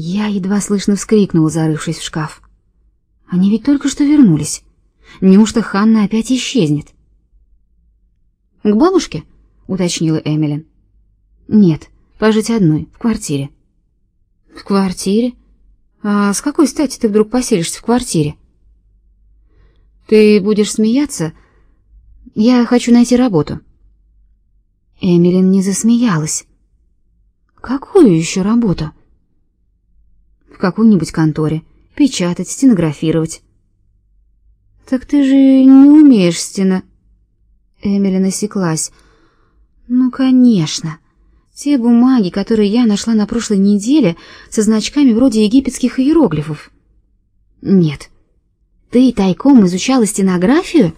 Я едва слышно вскрикнула, зарывшись в шкаф. Они ведь только что вернулись. Неужто Ханна опять исчезнет? К бабушке? уточнила Эмилин. Нет, пожить одной в квартире. В квартире? А с какой стати ты вдруг поселишься в квартире? Ты будешь смеяться? Я хочу найти работу. Эмилин не засмеялась. Какую еще работу? В какой-нибудь конторе, печатать, стенографировать. Так ты же не умеешь стена. Эмилин осеклась. Ну, конечно. Те бумаги, которые я нашла на прошлой неделе, со значками вроде египетских иероглифов. Нет. Ты тайком изучала стенографию?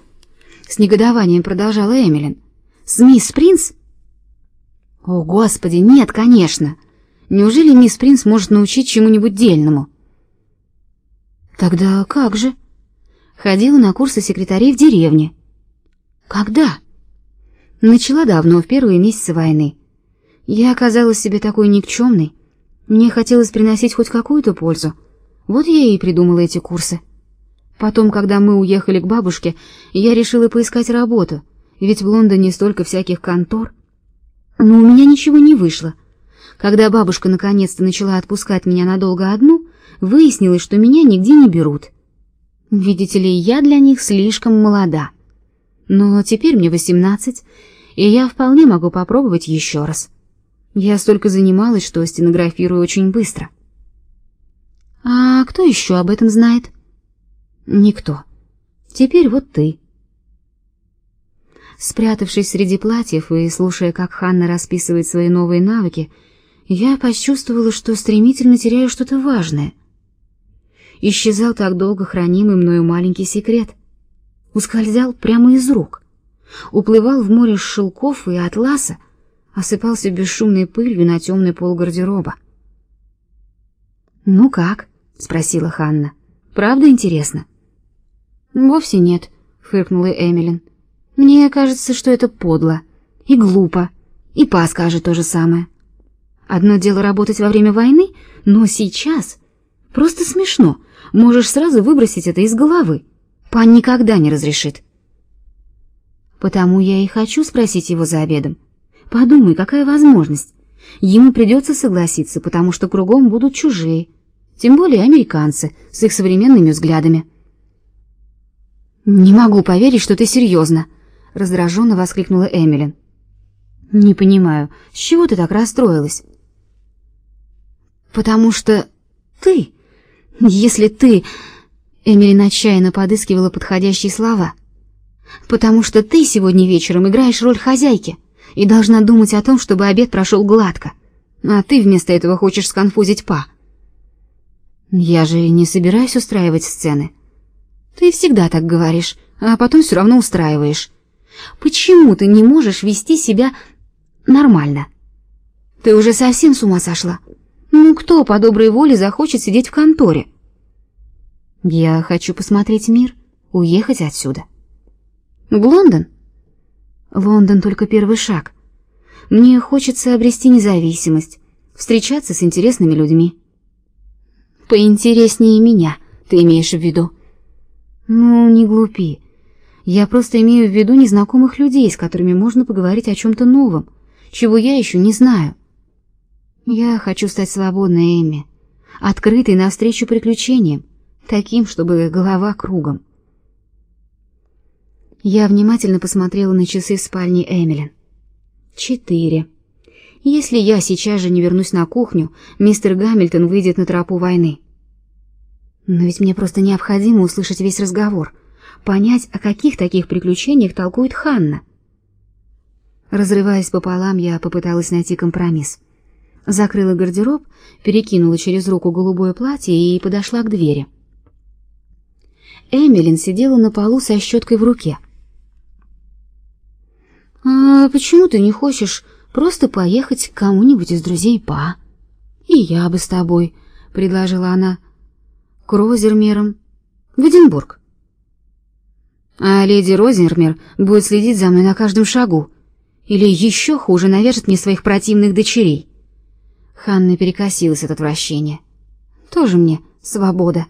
С негодованием продолжала Эмилин. С мисс Принц? О, господи, нет, конечно. Неужели мисс Принц может научить чему-нибудь дельному? Тогда как же? Ходила на курсы секретарей в деревне. Когда? Начала давно, в первые месяцы войны. Я оказалась себе такой никчемной. Мне хотелось приносить хоть какую-то пользу. Вот я и придумала эти курсы. Потом, когда мы уехали к бабушке, я решила поискать работу, ведь в Лондоне столько всяких контор. Но у меня ничего не вышло. Когда бабушка наконец-то начала отпускать меня надолго одну, выяснилось, что меня нигде не берут. Видите ли, я для них слишком молода. Но теперь мне восемнадцать, и я вполне могу попробовать еще раз. Я столько занималась, что стенографирую очень быстро. А кто еще об этом знает? Никто. Теперь вот ты. Спрятавшись среди платьев и слушая, как Ханна расписывает свои новые навыки, я почувствовала, что стремительно теряю что-то важное. Исчезал так долго хранимый мною маленький секрет. Ускользал прямо из рук. Уплывал в море шелков и атласа, осыпался бесшумной пылью на темный пол гардероба. «Ну как?» — спросила Ханна. «Правда интересно?» «Вовсе нет», — фыркнула Эмилин. «Мне кажется, что это подло и глупо, и Па скажет то же самое. Одно дело работать во время войны, но сейчас просто смешно. Можешь сразу выбросить это из головы. Па никогда не разрешит». «Потому я и хочу спросить его за обедом», Подумай, какая возможность. Ему придется согласиться, потому что кругом будут чужие, тем более американцы с их современными взглядами. Не могу поверить, что ты серьезно!» — раздраженно воскликнула Эмилин. Не понимаю, с чего ты так расстроилась? Потому что ты, если ты, Эмилин отчаянно подыскивала подходящие слова. Потому что ты сегодня вечером играешь роль хозяйки и должна думать о том, чтобы обед прошел гладко. А ты вместо этого хочешь сконфузить па. Я же не собираюсь устраивать сцены. Ты всегда так говоришь, а потом все равно устраиваешь. Почему ты не можешь вести себя нормально? Ты уже совсем с ума сошла. Ну кто по доброй воле захочет сидеть в конторе? Я хочу посмотреть мир, уехать отсюда. В Лондон? Лондон только первый шаг. Мне хочется обрести независимость, встречаться с интересными людьми. Поинтереснее меня, ты имеешь в виду? Ну, не глупи. Я просто имею в виду незнакомых людей, с которыми можно поговорить о чем то новом, чего я еще не знаю. Я хочу стать свободной, Эмми, открытой навстречу приключениям, таким, чтобы голова кругом. Я внимательно посмотрела на часы в спальне Эмилин. Четыре. Если я сейчас же не вернусь на кухню, мистер Гамильтон выйдет на тропу войны. Но ведь мне просто необходимо услышать весь разговор, понять, о каких таких приключениях толкует Ханна. Разрываясь пополам, я попыталась найти компромисс. Закрыла гардероб, перекинула через руку голубое платье и подошла к двери. Эмилин сидела на полу со щеткой в руке. А почему ты не хочешь просто поехать к кому-нибудь из друзей Па? И я бы с тобой, предложила она. К Розермерам в Эдинбург. А леди Розермер будет следить за мной на каждом шагу, или еще хуже, навяжет мне своих противных дочерей. Ханна перекосилась от отвращения. Тоже мне свобода.